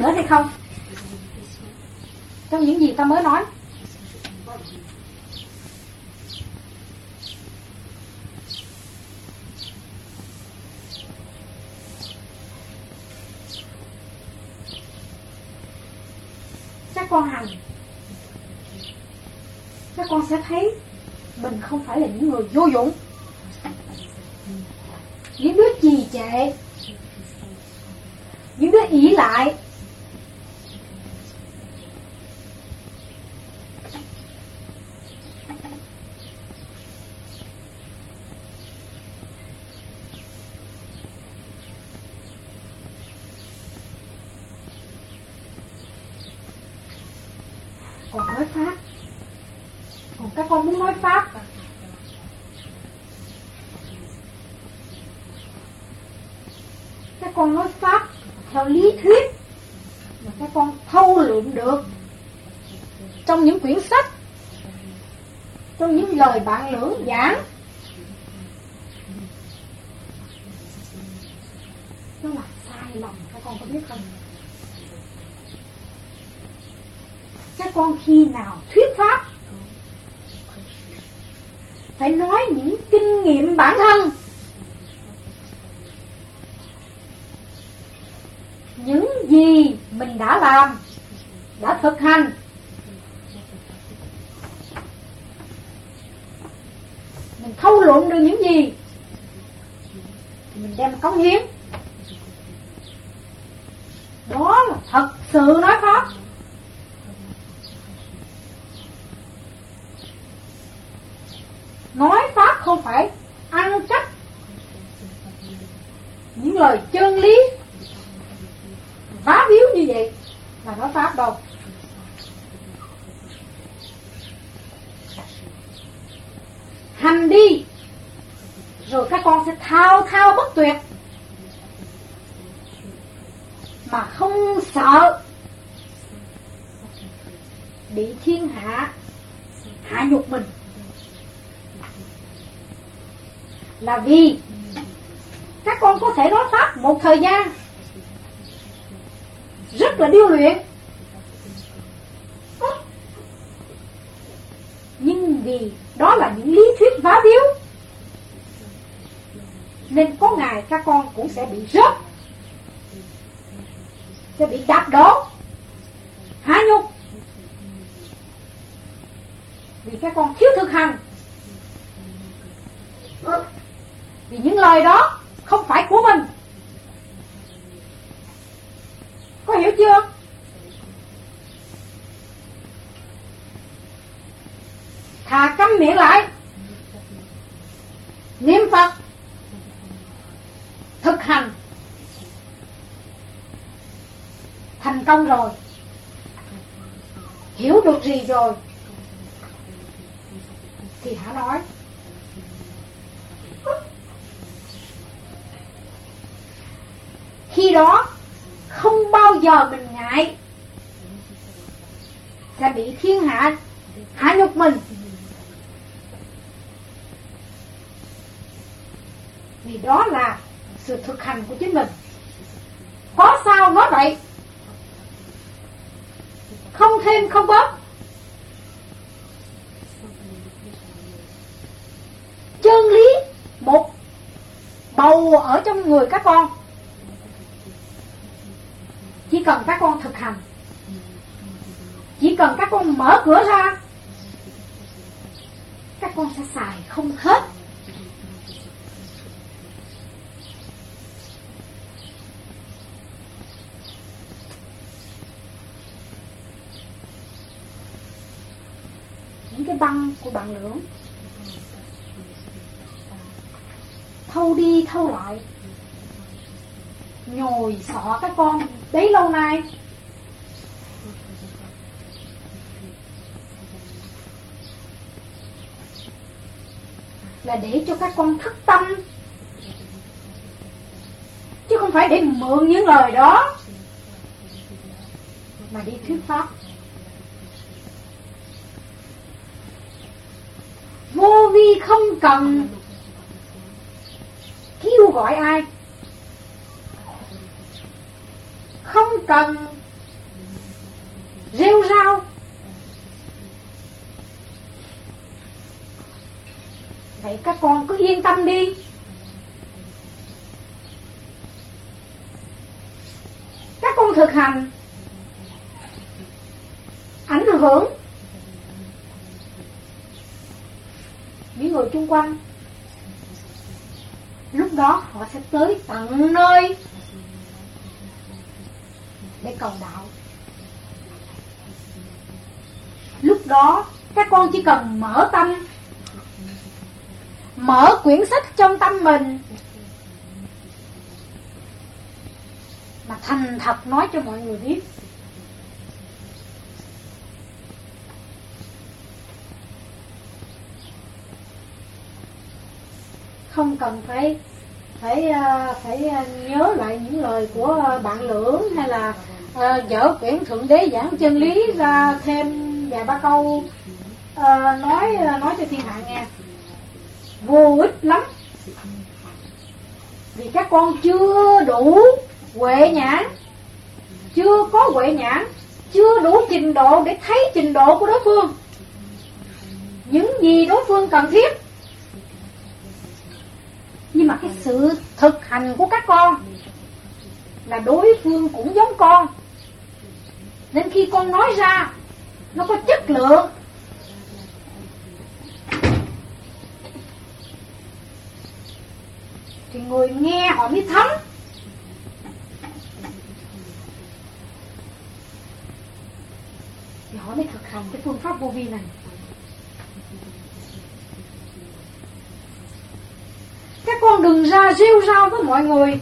nữa hay không? Trong những gì ta mới nói. Các con hành. Các con sẽ thấy mình không phải là những người vô dụng. Những đứa trì trệ những đứa ỷ lại còn nói pháp còn các con muốn nói pháp các con nói pháp theo lý thuyết mà các con thâu lượm được trong những quyển sách trong những lời bạn lưỡng giảng. Nó là sai lầm, các con có biết không? Các con khi nào thuyết pháp, phải nói những kinh nghiệm bản thân những gì mình đã làm đã thực hành mình thâu luận được những gì mình đem cống hiến đó là thật sự nói pháp nói pháp không phải ăn cắp những lời chân lý vá víu như vậy là nói pháp đâu hành đi rồi các con sẽ thao thao bất tuyệt mà không sợ bị thiên hạ hạ nhục mình là vì các con có thể nói pháp một thời gian rất là điêu luyện nhưng vì đó là những lý thuyết vá víu nên có ngày các con cũng sẽ bị rớt sẽ bị đạp đổ hạ nhục vì các con thiếu thực hành. Ừ. Vì những lời đó không phải của mình. Có hiểu chưa? Thà câm miệng lại. Niệm phật. Thực hành. Thành công rồi. Hiểu được gì rồi nói khi đó, không bao giờ mình ngại. Sẽ bị thiên hạ hạ nhục mình. Vì đó là sự thực hành của chính mình. Có sao nói vậy? Không thêm, không bớt chân lý một bầu ở trong người các con. Chỉ cần các con thực hành. Chỉ cần các con mở cửa ra, các con sẽ xài không hết. Những cái băng của bạn lưỡng. Thâu đi thâu lại nhồi sọ các con đấy lâu nay. Là để cho các con thức tâm. Chứ không phải để mượn những lời đó. Mà đi thuyết pháp. Vô vi không cần kêu gọi ai? Không cần. Rêu rao. Vậy các con cứ yên tâm đi. Các con thực hành ảnh hưởng những người chung quanh lúc đó họ sẽ tới tận nơi để cầu đạo. Lúc đó, các con chỉ cần mở tâm, mở quyển sách trong tâm mình, mà thành thật nói cho mọi người biết. Không cần phải phải ờ, phải ờ, nhớ lại những lời của ờ, bạn lưỡng hay là dở quyển thượng đế giảng chân lý ra thêm vài ba câu nói nói cho thiên hạ nghe. Vô ích lắm. Vì các con chưa đủ huệ nhãn, chưa có huệ nhãn, chưa đủ trình độ để thấy trình độ của đối phương. Những gì đối phương cần thiết nhưng mà cái sự thực hành của các con là đối phương cũng giống con. Nên khi con nói ra, nó có chất lượng. Thì người nghe họ mới thấm. Thì họ mới thực hành cái phương pháp vô vi này. Các con đừng ra rêu rao với mọi người.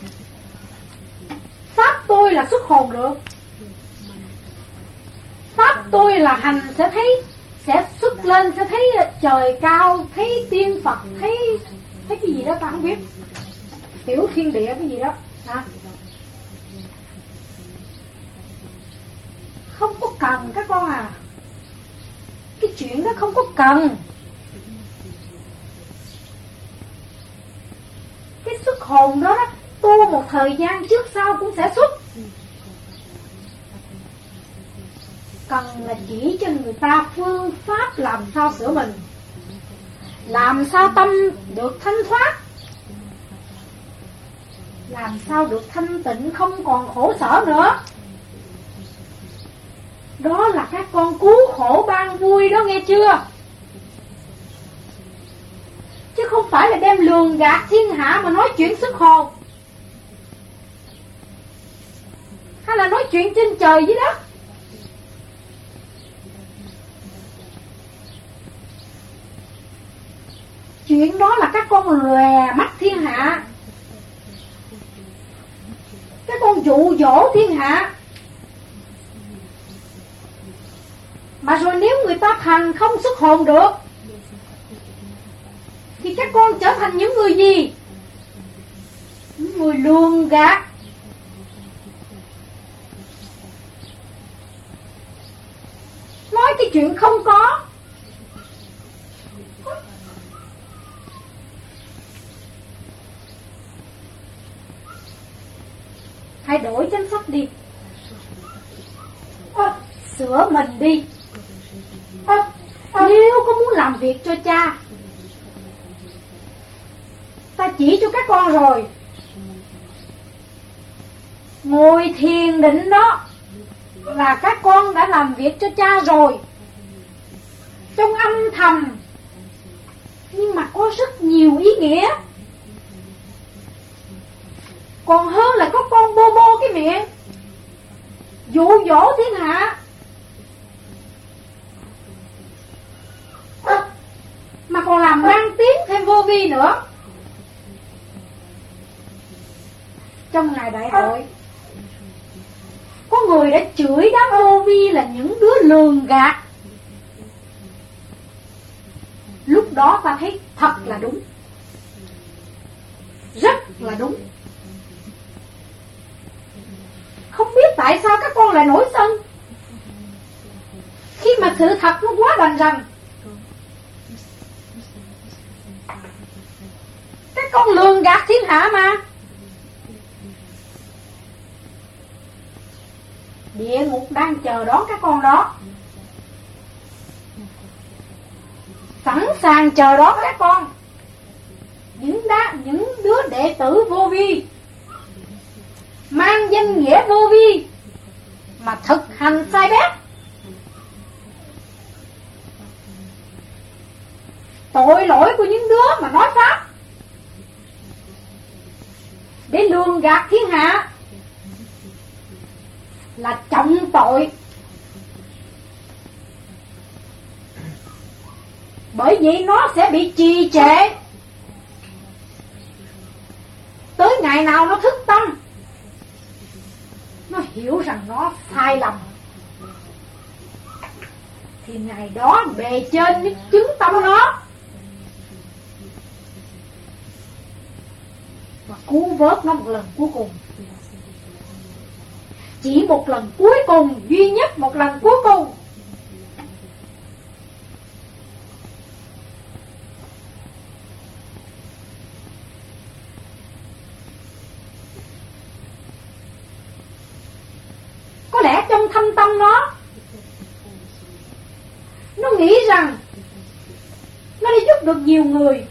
Pháp tôi là xuất hồn được. Pháp tôi là hành sẽ thấy, sẽ xuất lên sẽ thấy trời cao, thấy tiên phật, thấy thấy cái gì đó ta không biết. Tiểu thiên địa cái gì đó. Hả? Không có cần các con à. Cái chuyện đó không có cần. Cái xuất hồn đó, đó tu một thời gian trước sau cũng sẽ xuất. Cần là chỉ cho người ta phương pháp làm sao sửa mình làm sao tâm được thanh thoát làm sao được thanh tịnh không còn khổ sở nữa. Đó là các con cứu khổ ban vui đó nghe chưa? Chứ không phải là đem lường gạt thiên hạ mà nói chuyện xuất hồn hay là nói chuyện trên trời dưới đất? Chuyện đó là các con lòe mắt thiên hạ. Các con dụ dỗ thiên hạ. Mà rồi nếu người ta thành không xuất hồn được thì các con trở thành những người gì? Những người luôn gạt. Nói cái chuyện không có. Hãy đổi chính sách đi. À, sửa mình đi à, à, nếu có muốn làm việc cho cha ta chỉ cho các con rồi. Ngồi thiền định đó là các con đã làm việc cho cha rồi. Trong âm thầm. Nhưng mà có rất nhiều ý nghĩa. Còn hơn là có con bô bô cái miệng. Dụ dỗ thiên hạ. Mà còn làm mang tiếng thêm vô vi nữa. Trong ngày đại hội có người đã chửi đám ô vi là những đứa lường gạt. Lúc đó ta thấy thật là đúng. Rất là đúng. Không biết tại sao các con lại nổi sân. Khi mà sự thật nó quá đành rằng, Các con lường gạt thiên hạ mà. Địa ngục đang chờ đón các con đó. Sẵn sàng chờ đón các con. Những đá, những đứa đệ tử vô vi mang danh nghĩa vô vi mà thực hành sai bét. Tội lỗi của những đứa mà nói pháp. Để lường gạt thiên hạ là trọng tội. Bởi vì nó sẽ bị trì trệ. Tới ngày nào nó thức tâm, nó hiểu rằng nó sai lầm. Thì ngày đó bề trên mới chứng tâm nó. Và cứu vớt nó một lần cuối cùng chỉ một lần cuối cùng, duy nhất một lần cuối cùng. Có lẽ trong thâm tâm nó nó nghĩ rằng nó đã giúp được nhiều người.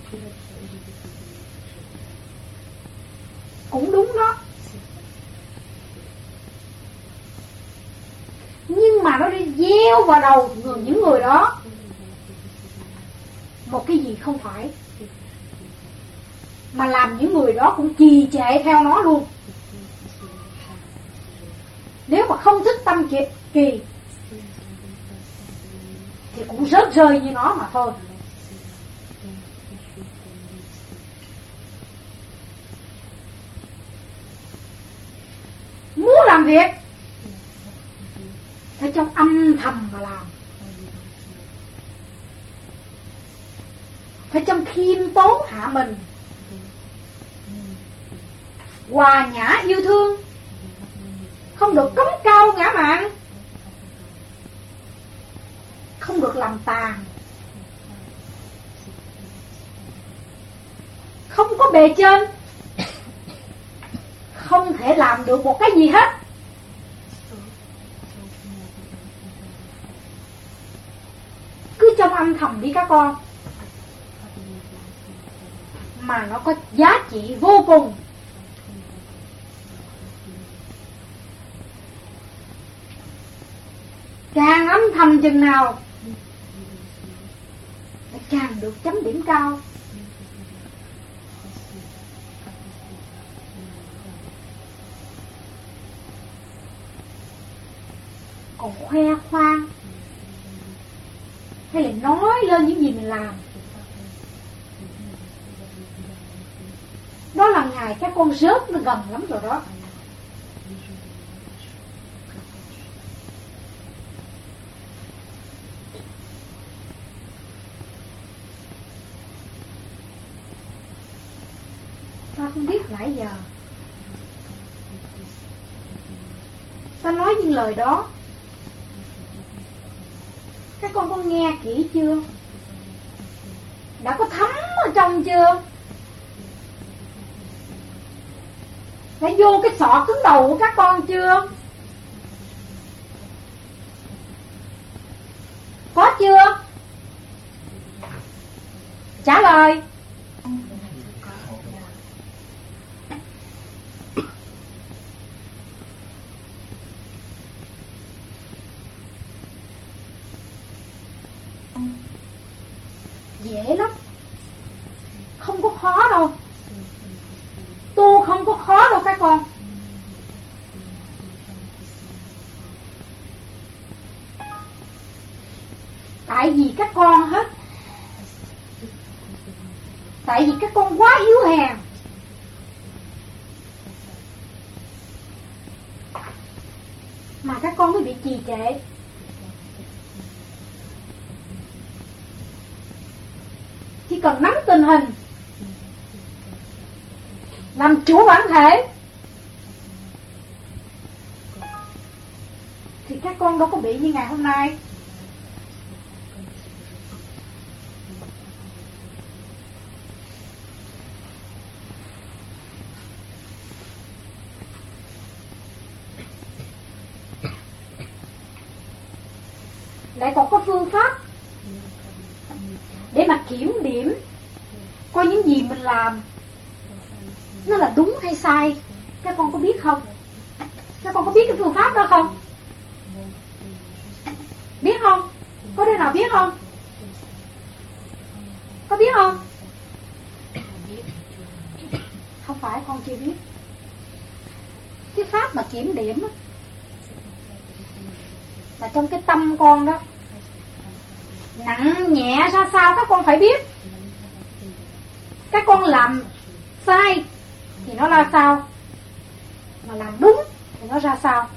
Cũng đúng đó nhưng nhéo vào đầu người, những người đó. Một cái gì không phải. Mà làm những người đó cũng trì trệ theo nó luôn. Nếu mà không thích tâm kịp kỳ, thì cũng rớt rơi như nó mà thôi. Muốn làm việc phải trong âm thầm mà làm. Phải trong khiêm tốn hạ mình. Hòa nhã yêu thương. Không được cống cao ngã mạn. Không được làm tàn. Không có bề trên. Không thể làm được một cái gì hết cứ trong âm thầm đi các con. Mà nó có giá trị vô cùng. Càng âm thầm chừng nào càng được chấm điểm cao. Còn khoe khoang hay là nói lên những gì mình làm. Đó là ngày các con rớt nó gần lắm rồi đó. Ta không biết nãy giờ. Ta nói những lời đó các con nghe kỹ chưa? Đã có thấm ở trong chưa? Đã vô cái sọ cứng đầu của các con chưa có chưa trả lời dễ lắm không có khó đâu tu không có khó đâu các con tại vì các con hết tại vì các con quá yếu hèn. Mà các con mới bị trì trệ. Chỉ cần nắm tình hình. Làm chủ bản thể. Thì các con đâu có bị như ngày hôm nay lại còn có phương pháp để mà kiểm điểm coi những gì mình làm. Nó là đúng hay sai? Các con có biết không? Các con có biết cái phương pháp đó không? Biết không? Có đứa nào biết không? Có biết không? Không phải con chưa biết. Cái pháp mà kiểm điểm đó, là trong cái tâm con đó nặng nhẹ ra sao các con phải biết các con làm sai thì nó ra sao mà làm đúng thì nó ra sao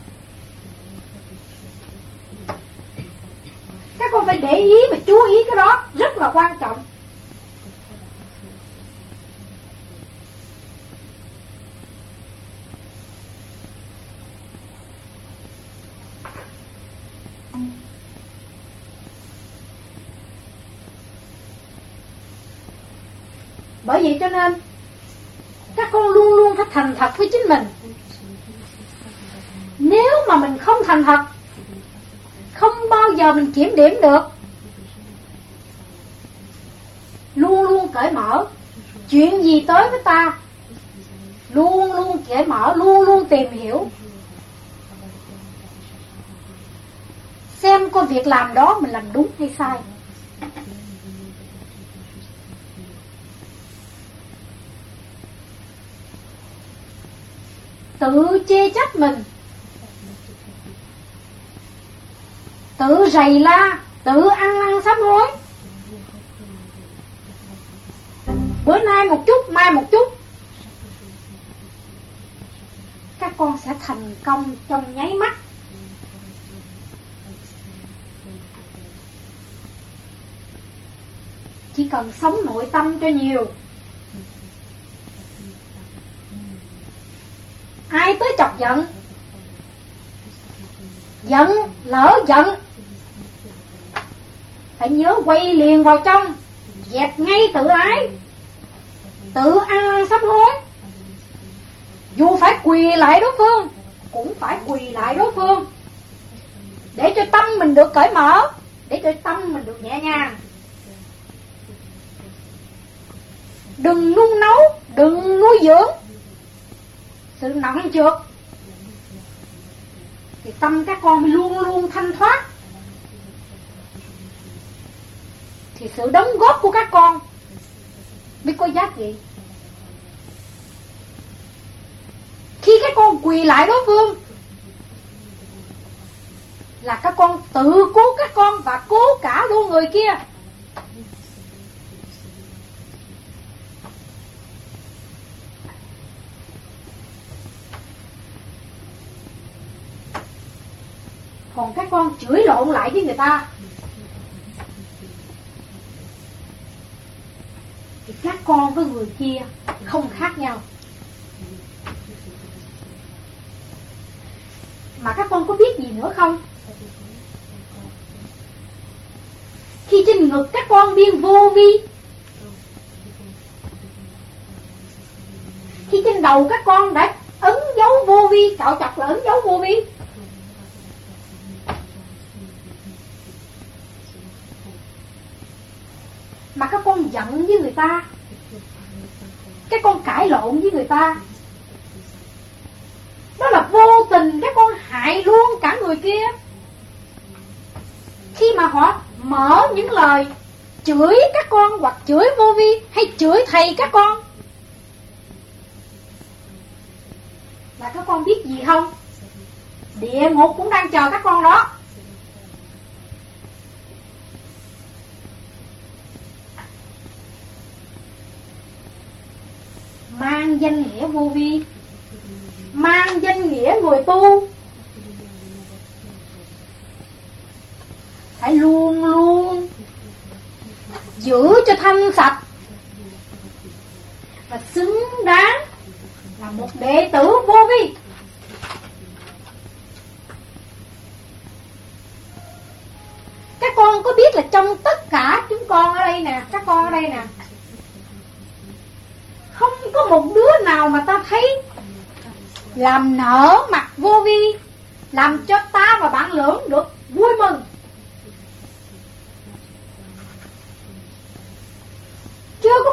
các con phải để ý và chú ý cái đó, rất là quan trọng. Bởi vậy cho nên, các con luôn luôn phải thành thật với chính mình nếu mà mình không thành thật không sao mình kiểm điểm được. Luôn luôn cởi mở. Chuyện gì tới với ta? Luôn luôn cởi mở, luôn luôn tìm hiểu. Xem coi việc làm đó mình làm đúng hay sai. Tự chê trách mình. Tự rầy la, tự ăn năn sám hối. Bữa nay một chút, mai một chút. Các con sẽ thành công trong nháy mắt. Chỉ cần sống nội tâm cho nhiều. Ai tới chọc giận? Giận, lỡ giận phải nhớ quay liền vào trong, dẹp ngay tự ái. Tự ăn sắp hối. Dù phải quỳ lại đối phương, cũng phải quỳ lại đối phương. Để cho tâm mình được cởi mở, để cho tâm mình được nhẹ nhàng. Đừng nung nấu, đừng nuôi dưỡng. Sự nặng trượt. Thì tâm các con luôn luôn thanh thoát. Thì sự đóng góp của các con biết có giá trị. Khi các con quỳ lại đối phương, là các con tự cứu các con và cứu cả luôn người kia. Còn các con chửi lộn lại với người ta. Thì các con với người kia không khác nhau. Mà các con có biết gì nữa không? Khi trên ngực các con biên vô vi, khi trên đầu các con đã ấn dấu vô vi, cạo chặt là ấn dấu vô vi. Mà các con giận với người ta. Các con cãi lộn với người ta. Đó là vô tình các con hại luôn cả người kia. Khi mà họ mở những lời chửi các con hoặc chửi vô vi hay chửi thầy các con. Là các con biết gì không? Địa ngục cũng đang chờ các con đó. Mang danh nghĩa vô vi. Mang danh nghĩa người tu. Phải luôn luôn giữ cho thanh sạch và xứng đáng là một đệ tử vô vi. Các con có biết là trong tất cả chúng con ở đây nè, các con ở đây nè không có một đứa nào mà ta thấy làm nở mặt vô vi, làm cho ta và bạn lưỡng được vui mừng. Chưa có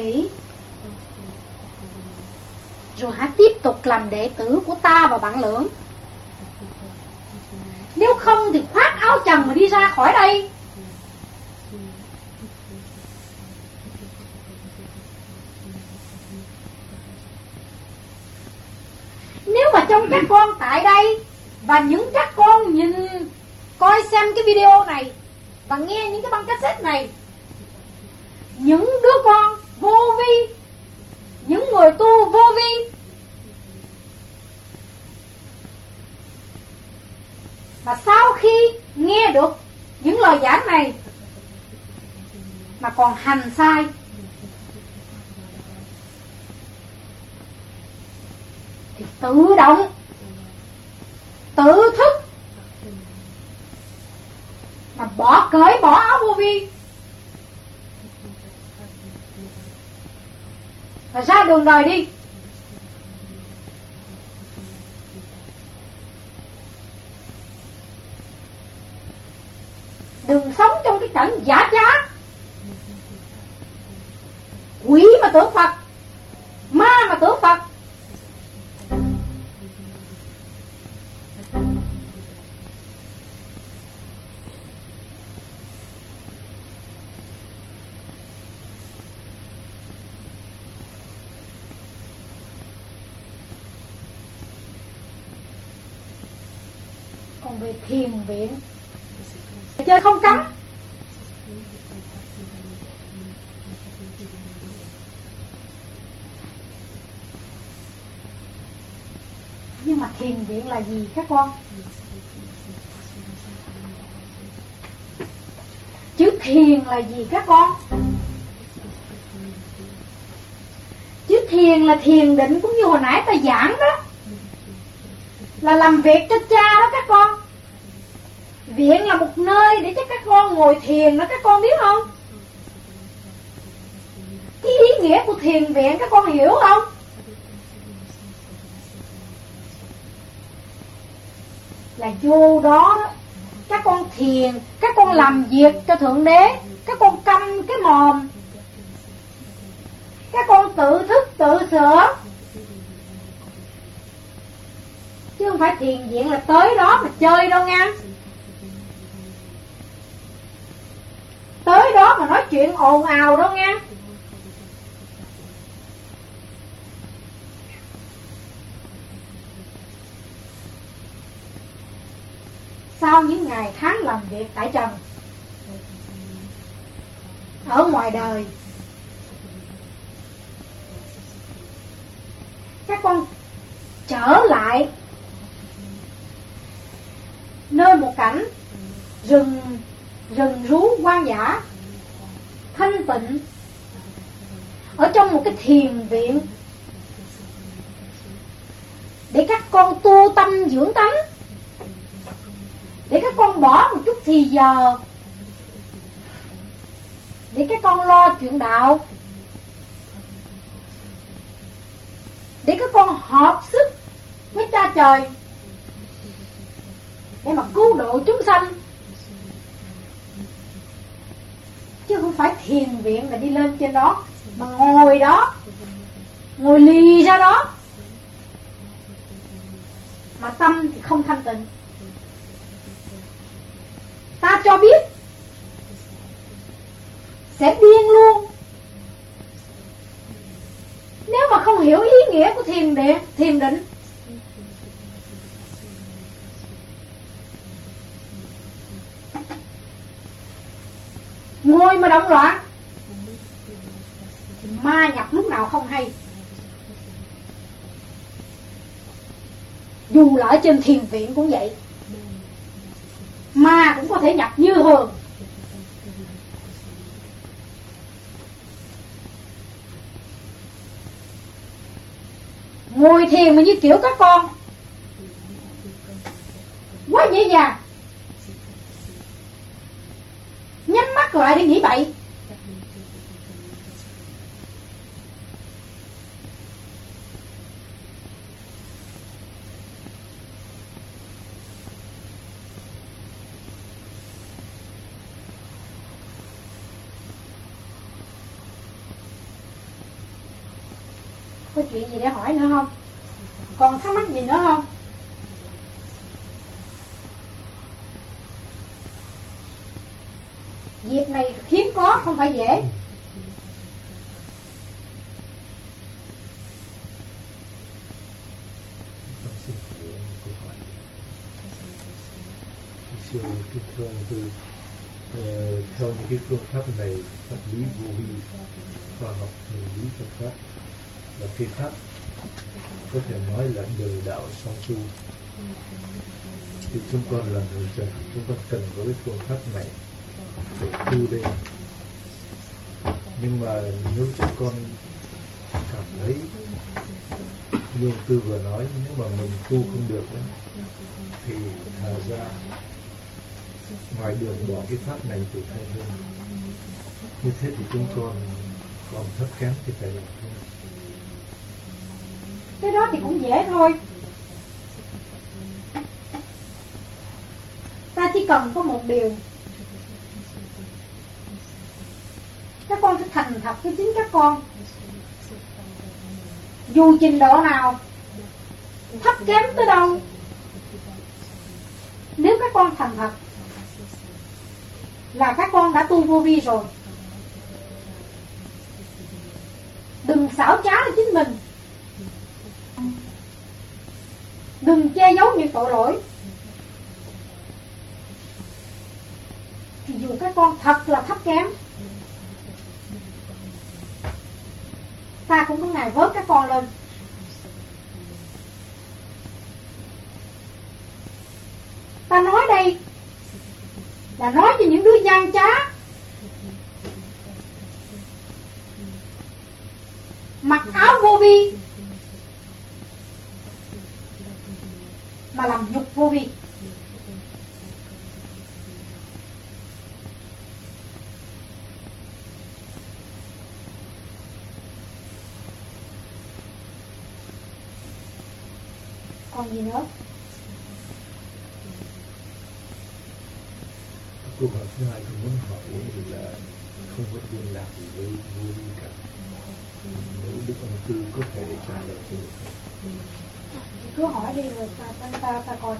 kỹ rồi hãy tiếp tục làm đệ tử của ta và bạn lưỡng. Nếu không thì khoác áo trần mà đi ra khỏi đây Nếu mà trong các con tại đây Và những các con nhìn Coi xem cái video này Và nghe những cái băng cassette này Những đứa con vô vi Những người tu vô vi Và sau khi nghe được những lời giảng này Mà còn hành sai. Thì tự động, Tự thức, Mà bỏ cởi bỏ áo vô vi. Và ra đường đời đi. Thiền viện. Chơi không cấm. Nhưng mà thiền viện là gì các con? Chữ thiền là gì các con? Chữ thiền là thiền định cũng như hồi nãy ta giảng đó. Là làm việc cho cha đó các con viện là một nơi để cho các con ngồi thiền đó, các con biết không? Cái ý nghĩa của thiền viện, các con hiểu không? Là vô đó đó, các con thiền, các con làm việc cho thượng đế, các con câm cái mồm. Các con tự thức, tự sửa. Chứ không phải thiền viện là tới đó mà chơi đâu nha. Tới đó mà nói chuyện ồn ào đâu nha sau những ngày tháng làm việc tại trần, ở ngoài đời, các con trở lại nơi một cảnh rừng rừng rú hoang dã thanh tịnh. Ở trong một cái thiền viện. Để các con tu tâm dưỡng tánh. Để các con bỏ một chút thì giờ. Để các con lo chuyện đạo. Để các con hợp sức với cha trời. Để mà cứu độ chúng sanh. Chứ không phải thiền viện là đi lên trên đó. Mà ngồi đó. Ngồi lì ra đó. Mà tâm thì không thanh tịnh. Ta cho biết, sẽ điên luôn. Nếu mà không hiểu ý nghĩa của thiền định thiền định ngồi mà động loạn. Ma nhập lúc nào không hay. Dù là ở trên thiền viện cũng vậy. Ma cũng có thể nhập như thường. Ngồi thiền mà như kiểu các con. Quá dễ dàng. Nhắm mắt lại để nghĩ bậy. Chuyện gì để hỏi nữa không? Còn thắc mắc gì nữa không? Việc này hiếm có không phải dễ. Siêu cái từ uh, theo những cái phương pháp này pháp lý vô vi khoa học vật lý Phật pháp là phi pháp có thể nói là đường đạo song tu. Thì chúng con là người trần chúng con cần có cái phương pháp này để tu lên nhưng mà nếu chúng con cảm thấy như tư vừa nói nếu mà mình tu không được đó, thì thà ra ngoài đường bỏ cái pháp này thì thay hơn như thế thì chúng con còn thấp kém thì phải làm thôi cái đó thì cũng dễ thôi. Ta chỉ cần có một điều. Các con phải thành thật với chính các con. Dù trình độ nào, thấp kém tới đâu, nếu các con thành thật, là các con đã tu vô vi rồi. Đừng xảo trá với chính mình. Đừng che giấu những tội lỗi. Thì dù các con thật là thấp kém, ta cũng có ngày vớt các con lên ta nói đây là nói cho những đứa gian trá mặc áo vô vi mà làm nhục vô vi còn gì nữa câu hỏi thứ hai tôi muốn hỏi là không có liên lạc gì với vô vi cả nếu tư có thể trả lời được cứ hỏi đi rồi ta ta ta, coi.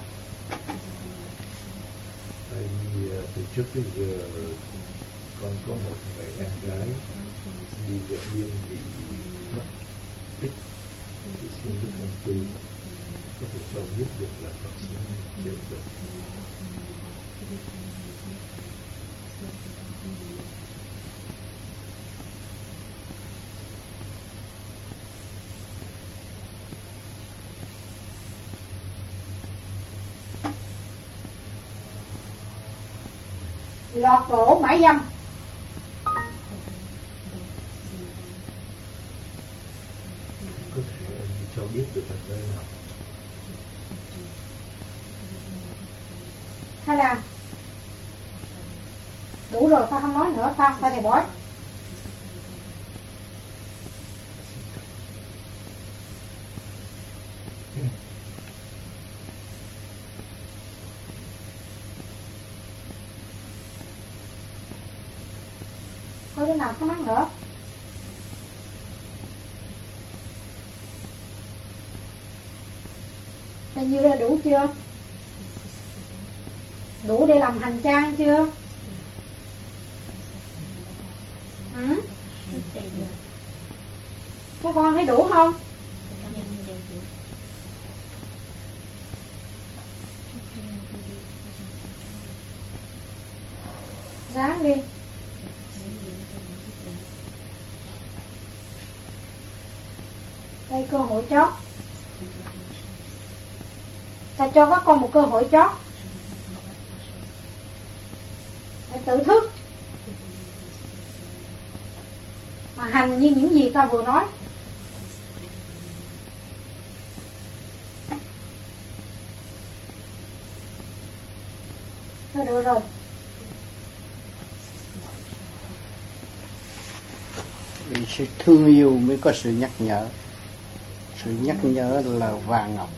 Tại vì ờ, từ trước tới giờ con có một người em gái đi vợ biên bị mất tích. Thì xin đức ông tư có thể cho biết được là bác sĩ chết rồi lọt cổ mãi dâm. Có thể cho biết được là nơi nào. Hay là đủ rồi ta không nói nữa ta ta thầy bói nào thắc mắc nữa Hình như là đủ chưa? Đủ để làm hành trang chưa? Ừ? Các con thấy đủ không? Ráng đi Đây cơ hội chót Ta cho các con một cơ hội chót. Phải tự thức Mà hành như những gì ta vừa nói. Thôi được rồi. Vì sự thương yêu mới có sự nhắc nhở. Sự nhắc nhở là vàng ngọc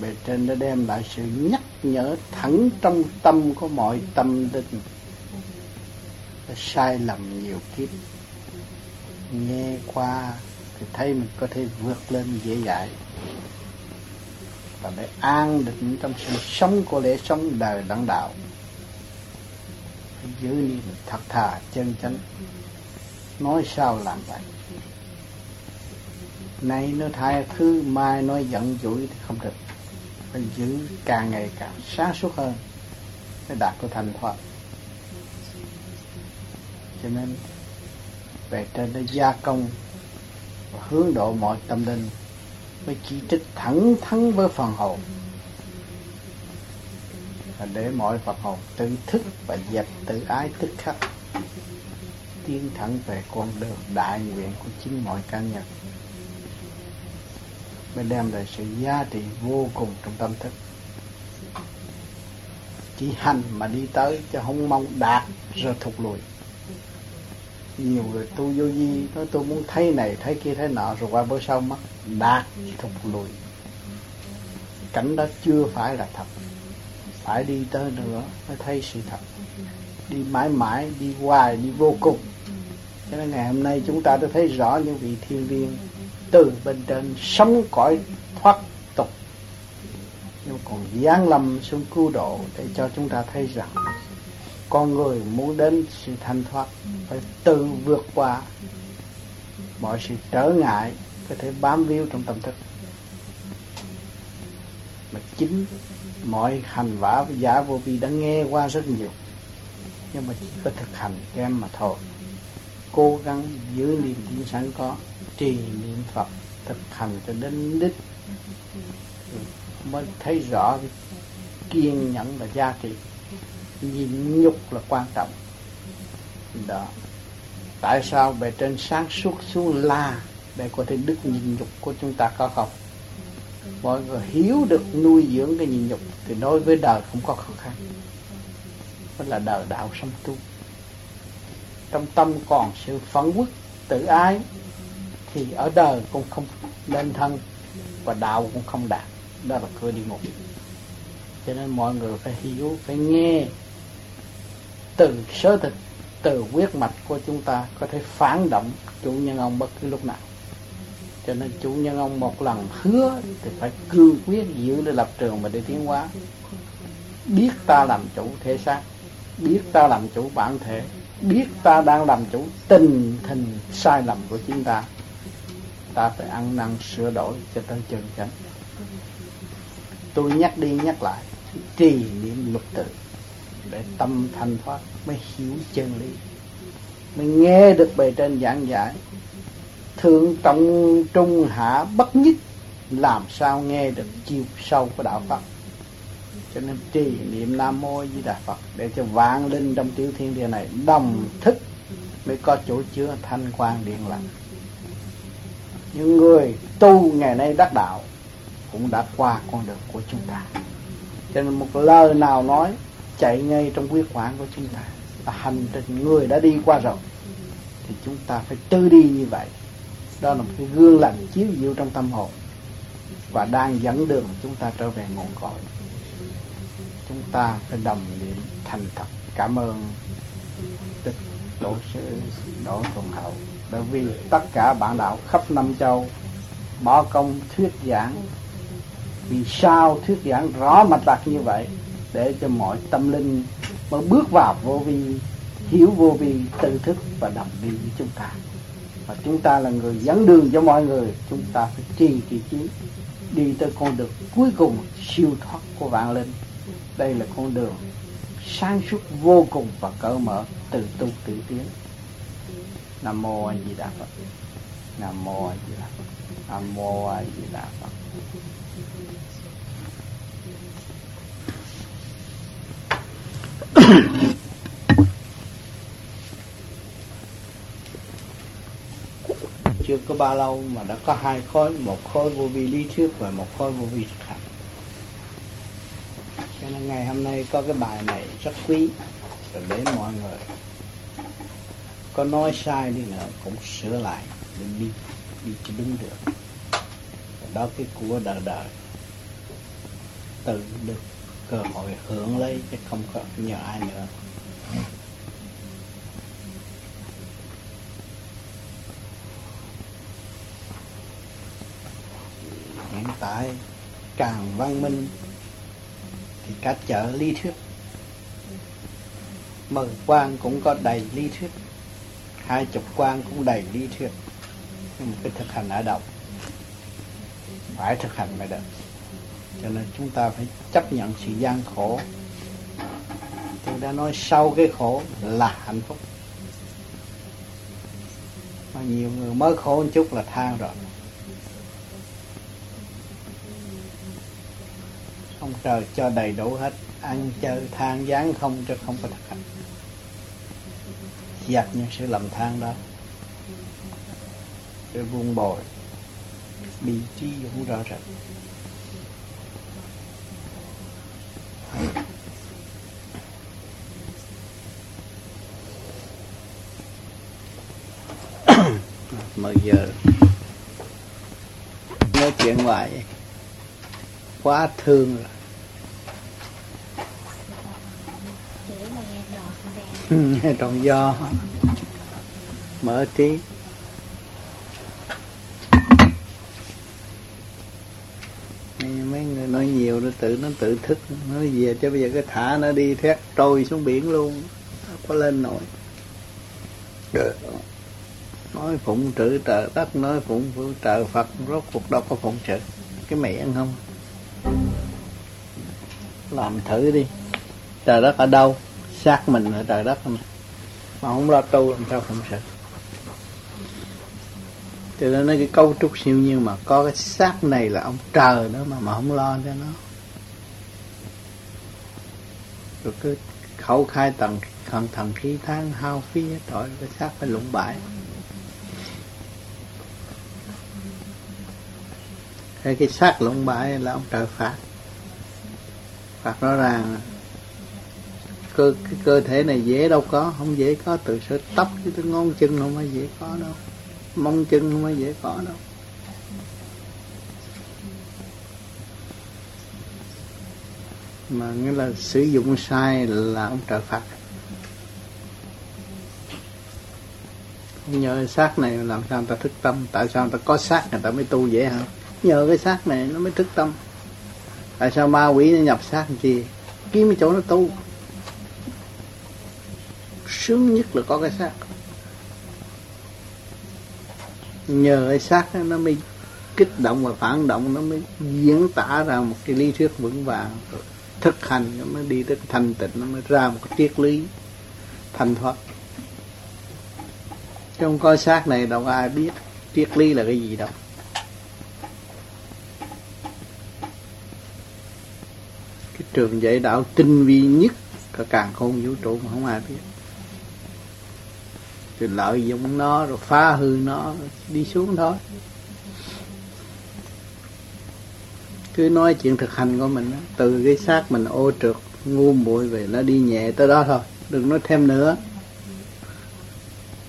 bề trên đã đem lại sự nhắc nhở thẳng trong tâm của mọi tâm linh. Đã sai lầm nhiều kiếp. Nghe qua thì thấy mình có thể vượt lên dễ dãi. Và để an định trong sự sống của lễ sống đời đẳng đạo. Phải giữ niệm thật thà chân chánh. Nói sao làm vậy? Nay nó thay thứ, mai nói giận dỗi thì không được phải giữ càng ngày càng sáng suốt hơn. Để đạt được thành thoại cho nên về trên nó gia công và hướng độ mọi tâm linh mới chỉ trích thẳng thắn với phần hồn. Và để mọi Phật hồn tự thức và dẹp tự ái tức khắc, tiến thẳng về con đường đại nguyện của chính mọi cá nhân mới đem lại sự giá trị vô cùng trong tâm thức. Chỉ hành mà đi tới chứ không mong đạt rồi thụt lùi. Nhiều người tu vô vi, nói tôi muốn thấy này, thấy kia, thấy nọ, rồi qua bữa sau mất, đạt, thụt lùi. Cảnh đó chưa phải là thật. Phải đi tới nữa mới thấy sự thật. Đi mãi mãi, đi hoài, đi vô cùng. Cho nên ngày hôm nay chúng ta đã thấy rõ những vị thiên viên từ bên trên sống cõi thoát tục. Nhưng còn giáng lâm xuống cứu độ để cho chúng ta thấy rằng con người muốn đến sự thanh thoát phải tự vượt qua mọi sự trở ngại có thể bám víu trong tâm thức. Mà chính mọi hành vả, giả vô vi đã nghe qua rất nhiều. Nhưng mà chỉ có thực hành em mà thôi. Cố gắng giữ niềm tin sẵn có trì niệm Phật thực hành cho đến đích. Mới thấy rõ cái kiên nhẫn là giá trị nhịn nhục là quan trọng. Đó. Tại sao bề trên sáng suốt xuống la để có thể đức nhịn nhục của chúng ta có không? Mọi người hiểu được nuôi dưỡng cái nhịn nhục thì đối với đời không có khó khăn. Đó là đời đạo sống tu. Trong tâm còn sự phẫn quốc tự ái thì ở đời cũng không lên thân và đạo cũng không đạt. Đó là cửa địa ngục. Cho nên mọi người phải hiểu, phải nghe từ sớ thịt, từ huyết mạch của chúng ta có thể phản động chủ nhân ông bất cứ lúc nào. Cho nên chủ nhân ông một lần hứa thì phải cương quyết giữ để lập trường mà để tiến hóa. Biết ta làm chủ thể xác, biết ta làm chủ bản thể, biết ta đang làm chủ tình hình sai lầm của chúng ta ta phải ăn năn, sửa đổi cho tới chân chánh. Tôi nhắc đi nhắc lại, trì niệm lục tự để tâm thanh thoát mới hiểu chân lý, mới nghe được bề trên giảng giải. Thượng trọng trung hạ bất nhất, làm sao nghe được chiều sâu của đạo Phật. Cho nên trì niệm nam mô di đà phật để cho vạn linh trong tiểu thiên địa này đồng thức mới có chỗ chứa thanh quan điện lành những người tu ngày nay đắc đạo cũng đã qua con đường của chúng ta. Cho nên một lời nào nói chạy ngay trong quyết quản của chúng ta là hành trình người đã đi qua rồi, thì chúng ta phải tư đi như vậy. Đó là một cái gương lành chiếu diệu trong tâm hồn và đang dẫn đường chúng ta trở về nguồn cội. Chúng ta phải đồng niệm thành thật. Cảm ơn đức tổ sư đỗ thuần hậu bởi vì tất cả bạn đạo khắp năm châu bỏ công thuyết giảng. Vì sao thuyết giảng rõ mạch lạc như vậy? Để cho mọi tâm linh mới bước vào vô vi, hiểu vô vi, tự thức và đồng đi với chúng ta. Và chúng ta là người dẫn đường cho mọi người. Chúng ta phải trì kỳ trí đi tới con đường cuối cùng siêu thoát của vạn linh. Đây là con đường sáng suốt vô cùng và cởi mở từ tu tự tiến nam mô a di đà phật. Nam mô a di đà phật. Nam mô a di đà phật. Chưa có bao lâu mà đã có hai khối, một khối vô vi lý thuyết và một khối vô vi thực hành. Cho nên ngày hôm nay có cái bài này rất quý, để mọi người có nói sai đi nữa, cũng sửa lại để đi đi cho đúng được. Đó cái của đời đời. Tự được cơ hội hưởng lấy, chứ không có nhờ ai nữa. Hiện tại, càng văn minh, thì cả chợ lý thuyết. Mờ quan cũng có đầy lý thuyết hai chục quan cũng đầy lý thuyết. Nhưng mà cái thực hành ở đâu? Phải thực hành mới được. Cho nên chúng ta phải chấp nhận sự gian khổ. Tôi đã nói sau cái khổ là hạnh phúc. Mà nhiều người mới khổ một chút là than rồi. Ông trời cho đầy đủ hết. Ăn chơi, than gián không cho không có thực hành giặt những sự lầm than đó. Để buông bồi, bị trí cũng rõ rệt mà giờ nói chuyện ngoài quá thương rồi. tròn do mở trí mấy người nói nhiều nó tự nó tự thức nói về cho bây giờ cái thả nó đi thét trôi xuống biển luôn. Có lên nổi. Nói phụng trữ trợ đất nói phụng phụng trợ phật rốt cuộc đâu có phụng trợ cái mẹ ăn không? Làm thử đi. Trời đất ở đâu xác mình ở trời đất mà mà không lo tu làm sao không sợ. Cho nên nói cái cấu trúc siêu nhiên mà có cái xác này là ông trời đó mà mà không lo cho nó. Rồi cứ khẩu khai tầng, thần thần khí, tháng hao phí hết tội, cái xác phải lụng bại. Cái cái xác lụng bại là ông trời phạt. Phạt rõ ràng cơ, cái cơ thể này dễ đâu có, không dễ có, từ sợi tóc cái tới ngón chân không phải dễ có đâu, mông chân không phải dễ có đâu. Mà nghĩa là sử dụng sai là ông trời phạt nhờ xác này làm sao người ta thức tâm, tại sao người ta có xác người ta mới tu dễ hả? Nhờ cái xác này nó mới thức tâm. Tại sao ma quỷ nó nhập xác làm chi? Kiếm cái chỗ nó tu sướng nhất là có cái xác. Nhờ cái xác đó, nó mới kích động và phản động nó mới diễn tả ra một cái lý thuyết vững vàng. Rồi thực hành nó mới đi tới thanh tịnh nó mới ra một cái triết lý thanh thoát. Trong coi xác này đâu ai biết triết lý là cái gì đâu. Cái trường dạy đạo tinh vi nhất cả càng khôn vũ trụ mà không ai biết rồi lợi dụng nó rồi phá hư nó, đi xuống thôi. Cứ nói chuyện thực hành của mình đó. từ cái xác mình ô trượt, ngu muội về nó đi nhẹ tới đó thôi, đừng nói thêm nữa.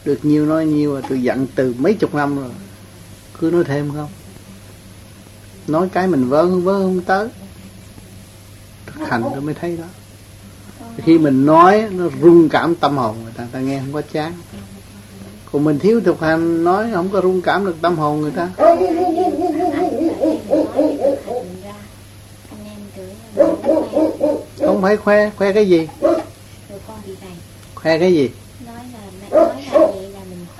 Được nhiều nói nhiều mà tôi dặn từ mấy chục năm rồi. Cứ nói thêm không? Nói cái mình vớ không vớ không tới. Thực hành tôi mới thấy đó. Khi mình nói, nó rung cảm tâm hồn người ta ta nghe không có chán còn mình thiếu thực hành, nói không có rung cảm được tâm hồn người ta. Không phải khoe khoe cái gì? Khoe cái gì?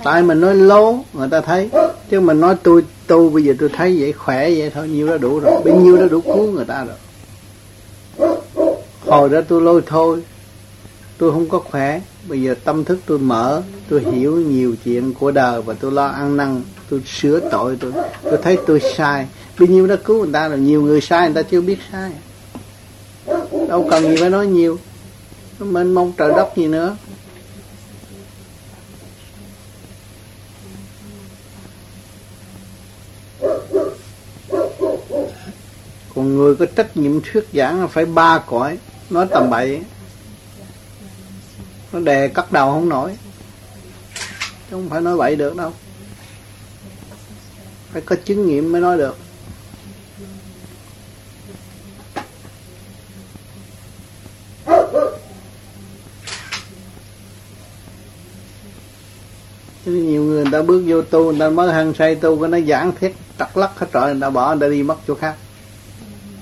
Tại mình nói lố, người ta thấy. Chứ mình nói tôi tu bây giờ tôi thấy vậy, khỏe vậy thôi, nhiêu đó đủ rồi. Bấy nhiêu đó đủ cứu người ta rồi. Hồi đó tôi lôi thôi. Tôi không có khỏe bây giờ tâm thức tôi mở, tôi hiểu nhiều chuyện của đời và tôi lo ăn năn, tôi sửa tội tôi. Tôi thấy tôi sai. Bao nhiêu đó cứu người ta là nhiều người sai, người ta chưa biết sai. Đâu cần gì phải nói nhiều. Mình mong trời đất gì nữa. Còn người có trách nhiệm thuyết giảng là phải ba cõi. Nói tầm bậy nó đè cắt đầu không nổi. Chứ không phải nói bậy được đâu. Phải có chứng nghiệm mới nói được. Chứ nhiều người, người ta bước vô tu người ta mới hăng say tu cái nó giảng thiết trật lắc hết trời người ta bỏ người ta đi mất chỗ khác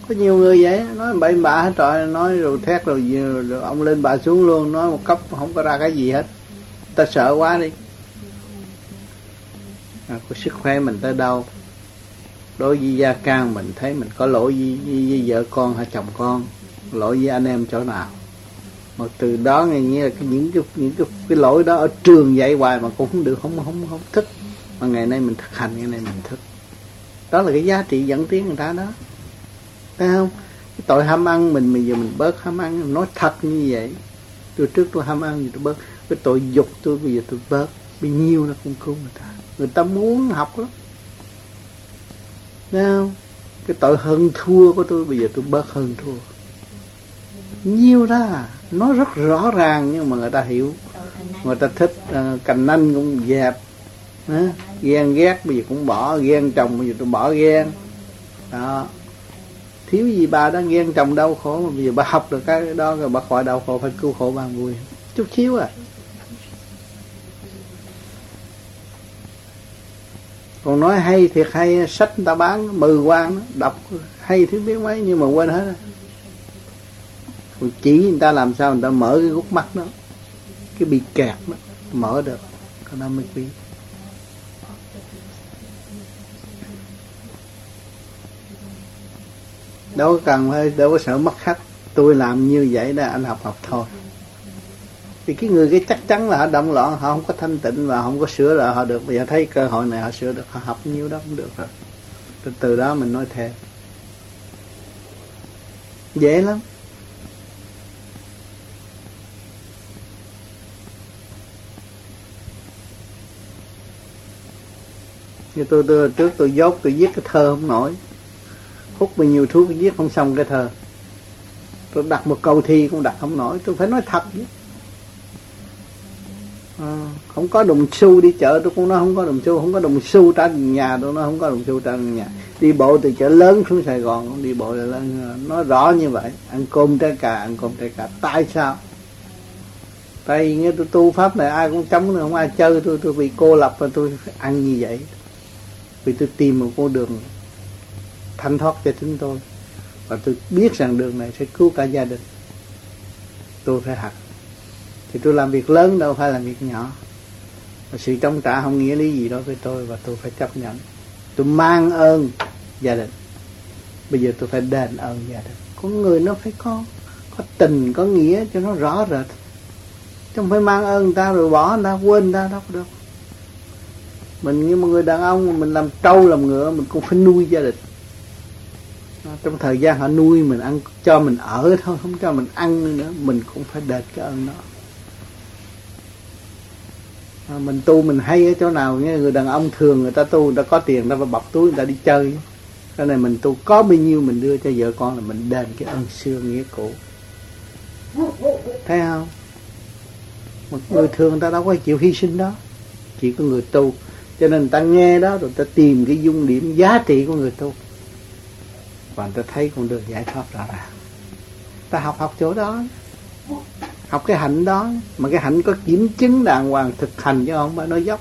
có nhiều người vậy. Nói bậy bạ hết trời. Nói rồi thét rồi, rồi ông lên bà xuống luôn. Nói một cấp không có ra cái gì hết. Ta sợ quá đi. À, có sức khỏe mình tới đâu. Đối với gia can mình thấy mình có lỗi với, với, với vợ con hay chồng con. Lỗi với anh em chỗ nào. Mà từ đó nghe như là cái, những cái những cái, cái lỗi đó ở trường dạy hoài mà cũng không được không không không thích mà ngày nay mình thực hành ngày nay mình thích đó là cái giá trị dẫn tiến người ta đó phải không? Cái tội ham ăn mình bây giờ mình bớt ham ăn. Nói thật như vậy. Tôi trước tôi ham ăn thì tôi bớt. Cái tội dục tôi bây giờ tôi bớt. Bao nhiêu nó cũng cứu người ta. Người ta muốn học lắm. Thấy không? Cái tội hơn thua của tôi bây giờ tôi bớt hơn thua. Nhiều ra nó rất rõ ràng nhưng mà người ta hiểu. Người ta thích uh, cành nanh cũng dẹp. Uh, ghen ghét bây giờ cũng bỏ. Ghen chồng bây giờ tôi bỏ ghen. Đó thiếu gì bà đã nghiêng chồng đau khổ mà bây giờ bà học được cái đó rồi bà khỏi đau khổ, phải cứu khổ bà vui chút xíu à. Còn nói hay thiệt hay, sách người ta bán mười quan, đọc hay thứ biết mấy nhưng mà quên hết. Rồi chỉ người ta làm sao người ta mở cái gút mắt đó, cái bị kẹt đó, mở được cái đó mới quý. Đâu có cần phải đâu có sợ mất khách. Tôi làm như vậy đó anh học học thôi. Thì cái người cái chắc chắn là họ động loạn họ không có thanh tịnh và không có sửa lại họ được. Bây giờ thấy cơ hội này họ sửa được họ học nhiêu đó cũng được rồi. Từ, từ đó mình nói thêm. Dễ lắm. Như tôi, tôi trước tôi dốt tôi viết cái thơ không nổi hút bao nhiêu thuốc viết không xong cái thơ. Tôi đặt một câu thi cũng đặt không nổi. Tôi phải nói thật chứ. À, không có đồng xu đi chợ tôi cũng nói không có đồng xu. Không có đồng xu trả nhà tôi nói không có đồng xu trả nhà. Đi bộ từ chợ lớn xuống sài gòn cũng đi bộ là lớn à, nó rõ như vậy. Ăn cơm trái cà ăn cơm trái cà. Tại sao? Tại vì nghe tôi tu pháp này ai cũng chống nữa không ai chơi. Tôi tôi bị cô lập và tôi phải ăn như vậy. Vì tôi tìm một con đường thanh thoát cho chúng tôi. Và tôi biết rằng đường này sẽ cứu cả gia đình. Tôi phải học. Thì tôi làm việc lớn đâu phải làm việc nhỏ. Và sự trong trả không nghĩa lý gì đối với tôi và tôi phải chấp nhận. Tôi mang ơn gia đình. Bây giờ tôi phải đền ơn gia đình. Con người nó phải có có tình, có nghĩa cho nó rõ rệt. Chứ không phải mang ơn người ta rồi bỏ người ta, quên người ta đâu có được. Mình như một người đàn ông, mình làm trâu làm ngựa, mình cũng phải nuôi gia đình trong thời gian họ nuôi mình ăn cho mình ở thôi không cho mình ăn nữa mình cũng phải đền cái ơn đó. À, mình tu mình hay ở chỗ nào nghe người đàn ông thường người ta tu người ta có tiền người ta phải bọc túi người ta đi chơi. Cái này mình tu có bao nhiêu mình đưa cho vợ con là mình đền cái ơn xưa nghĩa cũ. Thấy không? Một người thường người ta đâu có chịu hy sinh đó. Chỉ có người tu. Cho nên ta nghe đó rồi ta tìm cái dung điểm giá trị của người tu và ta thấy con đường giải thoát rõ ràng. Ta học học chỗ đó. Học cái hạnh đó. Mà cái hạnh có kiểm chứng đàng hoàng thực hành chứ không phải nói dốc.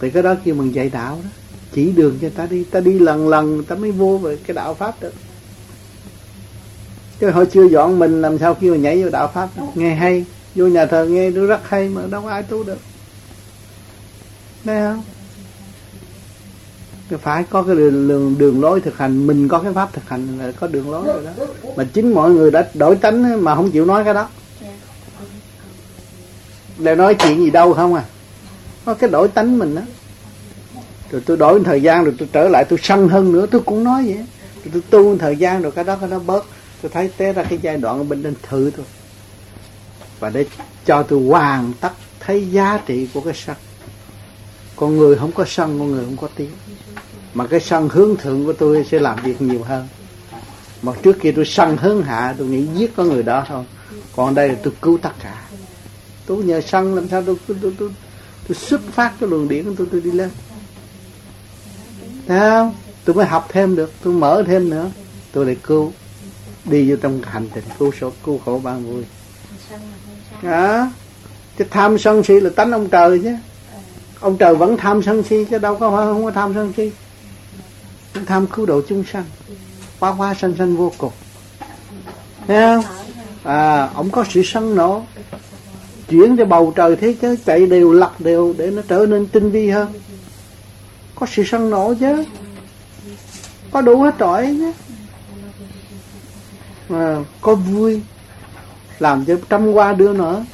Thì cái đó kêu mình dạy đạo đó. Chỉ đường cho ta đi. Ta đi lần lần, ta mới vô về cái đạo pháp được. Chứ họ chưa dọn mình, làm sao kêu nhảy vô đạo pháp nghe hay. Vô nhà thờ nghe, nó rất hay mà đâu có ai tu được. Thấy không? Phải có cái đường, đường đường lối thực hành. Mình có cái pháp thực hành là có đường lối rồi đó. Mà chính mọi người đã đổi tánh mà không chịu nói cái đó. Để nói chuyện gì đâu không à. Có cái đổi tánh mình đó rồi tôi đổi thời gian rồi tôi trở lại tôi sân hơn nữa. Tôi cũng nói vậy. Rồi tôi tu thời gian rồi cái đó cái đó bớt. Tôi thấy té ra cái giai đoạn ở bên trên thử thôi. Và để cho tôi hoàn tất thấy giá trị của cái sân. Con người không có sân con người không có tiếng mà cái sân hướng thượng của tôi sẽ làm việc nhiều hơn. Mà trước kia tôi sân hướng hạ tôi nghĩ giết có người đó thôi. Còn đây là tôi cứu tất cả. Tôi nhờ sân làm sao tôi tôi tôi, tôi, tôi xuất phát cái luồng điển của tôi tôi đi lên. Thấy không? Tôi mới học thêm được tôi mở thêm nữa. Tôi lại cứu. Đi vô trong hành trình cứu số cứu khổ ban vui À, cái tham sân si là tánh ông trời chứ. Ông trời vẫn tham sân si chứ đâu có không có tham sân si. Hắn tham cứu độ chúng sanh. Quá quá sanh sanh vô cùng. Thấy không? À, ông có sự sân nổ. Chuyển cho bầu trời thế giới chạy đều lật đều Để nó trở nên tinh vi hơn. Có sự sân nổ chứ. Có đủ hết trọi chứ. À, Có vui. Làm cho trăm qua đưa nữa